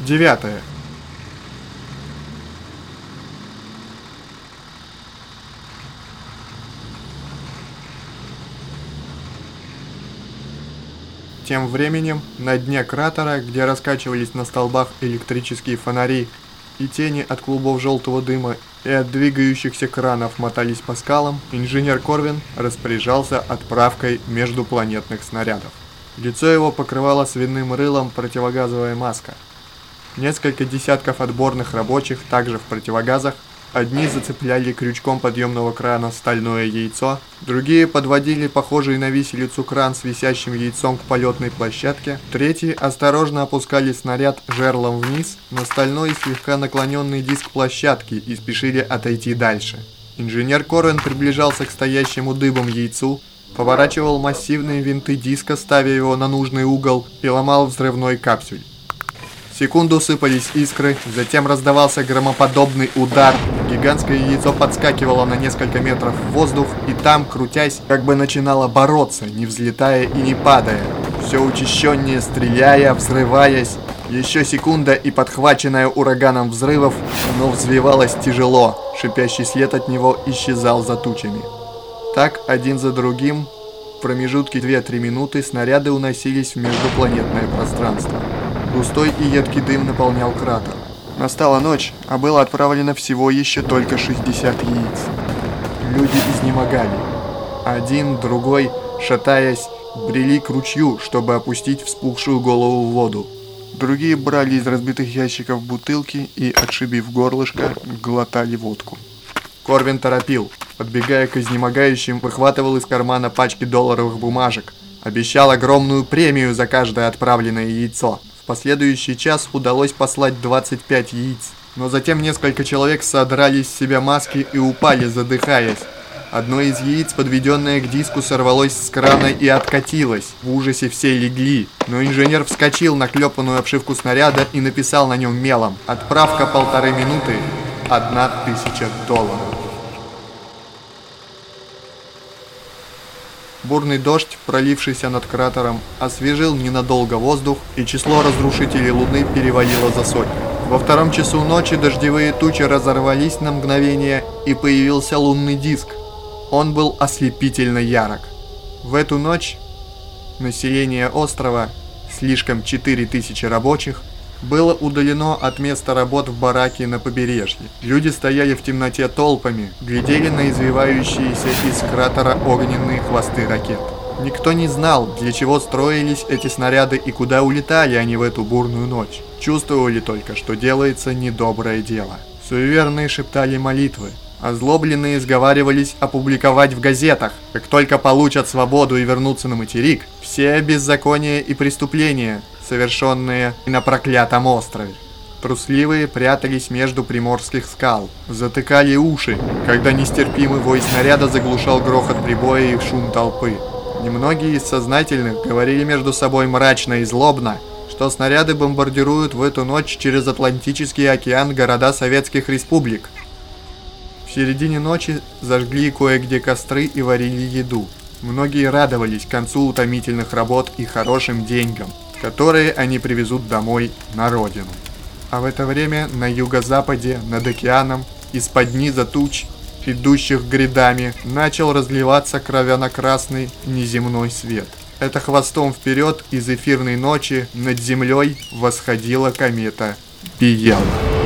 Девятое. Тем временем, на дне кратера, где раскачивались на столбах электрические фонари, и тени от клубов желтого дыма и от двигающихся кранов мотались по скалам, инженер Корвин распоряжался отправкой междупланетных снарядов. Лицо его покрывало свиным рылом противогазовая маска. Несколько десятков отборных рабочих, также в противогазах, Одни зацепляли крючком подъемного крана стальное яйцо, другие подводили похожий на виселицу кран с висящим яйцом к полетной площадке, третьи осторожно опускали снаряд жерлом вниз на стальной слегка наклоненный диск площадки и спешили отойти дальше. Инженер Корвин приближался к стоящему дыбом яйцу, поворачивал массивные винты диска, ставя его на нужный угол и ломал взрывной капсюль. Секунду сыпались искры, затем раздавался громоподобный удар. Гигантское яйцо подскакивало на несколько метров в воздух, и там, крутясь, как бы начинало бороться, не взлетая и не падая. Все учащеннее стреляя, взрываясь. Еще секунда, и подхваченная ураганом взрывов, оно взвивалось тяжело. Шипящий след от него исчезал за тучами. Так, один за другим, в промежутке 2-3 минуты снаряды уносились в междупланетное пространство. Густой и едкий дым наполнял кратер. Настала ночь, а было отправлено всего еще только 60 яиц. Люди изнемогали. Один, другой, шатаясь, брели к ручью, чтобы опустить вспухшую голову в воду. Другие брали из разбитых ящиков бутылки и, отшибив горлышко, глотали водку. Корвин торопил. Подбегая к изнемогающим, выхватывал из кармана пачки долларовых бумажек. Обещал огромную премию за каждое отправленное яйцо последующий час удалось послать 25 яиц. Но затем несколько человек содрали с себя маски и упали, задыхаясь. Одно из яиц, подведенное к диску, сорвалось с крана и откатилось. В ужасе все легли, но инженер вскочил на клепанную обшивку снаряда и написал на нем мелом «Отправка полторы минуты, одна тысяча долларов». Бурный дождь, пролившийся над кратером, освежил ненадолго воздух, и число разрушителей Луны перевалило за сотню. Во втором часу ночи дождевые тучи разорвались на мгновение, и появился лунный диск. Он был ослепительно ярок. В эту ночь население острова, слишком 4000 рабочих, было удалено от места работ в бараке на побережье. Люди стояли в темноте толпами, глядели на извивающиеся из кратера огненные хвосты ракет. Никто не знал, для чего строились эти снаряды и куда улетали они в эту бурную ночь. Чувствовали только, что делается недоброе дело. Суеверные шептали молитвы, Озлобленные сговаривались опубликовать в газетах. Как только получат свободу и вернутся на материк, все беззакония и преступления, совершенные на проклятом острове. Трусливые прятались между приморских скал, затыкали уши, когда нестерпимый вой снаряда заглушал грохот прибоя и шум толпы. Немногие из сознательных говорили между собой мрачно и злобно, что снаряды бомбардируют в эту ночь через Атлантический океан города советских республик. В середине ночи зажгли кое-где костры и варили еду. Многие радовались концу утомительных работ и хорошим деньгам которые они привезут домой на родину. А в это время на юго-западе, над океаном, из-под низа туч, идущих грядами, начал разливаться кровяно-красный неземной свет. Это хвостом вперед из эфирной ночи над землей восходила комета Биела.